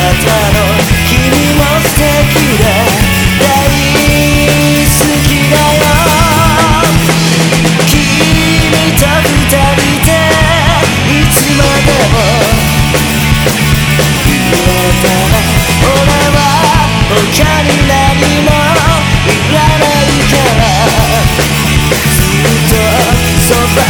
の君も素敵で大好きだよ君と二人でいつまでも俺は他に何もいらないからずっとそば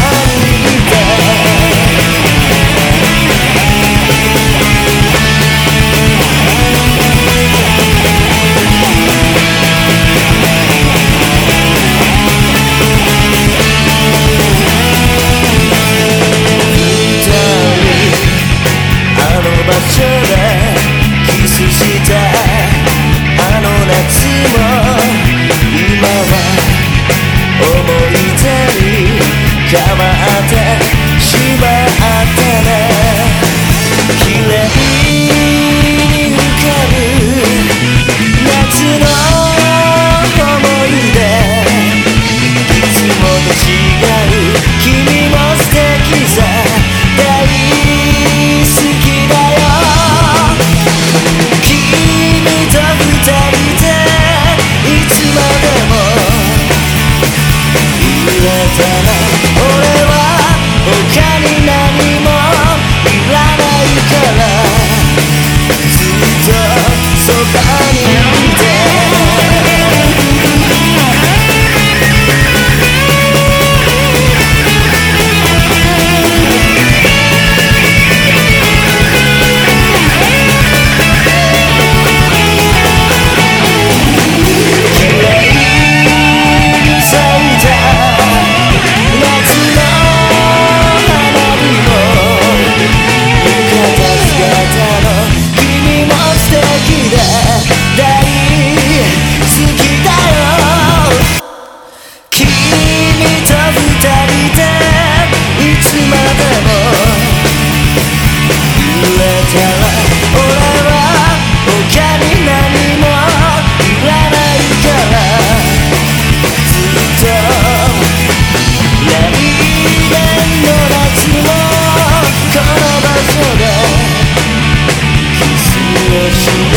変わってしまってね。綺麗に浮かぶ夏の思い出。いつもと違う君も素敵さ。大好きだよ。君と二人でいつまでも言えたら Por Thank you.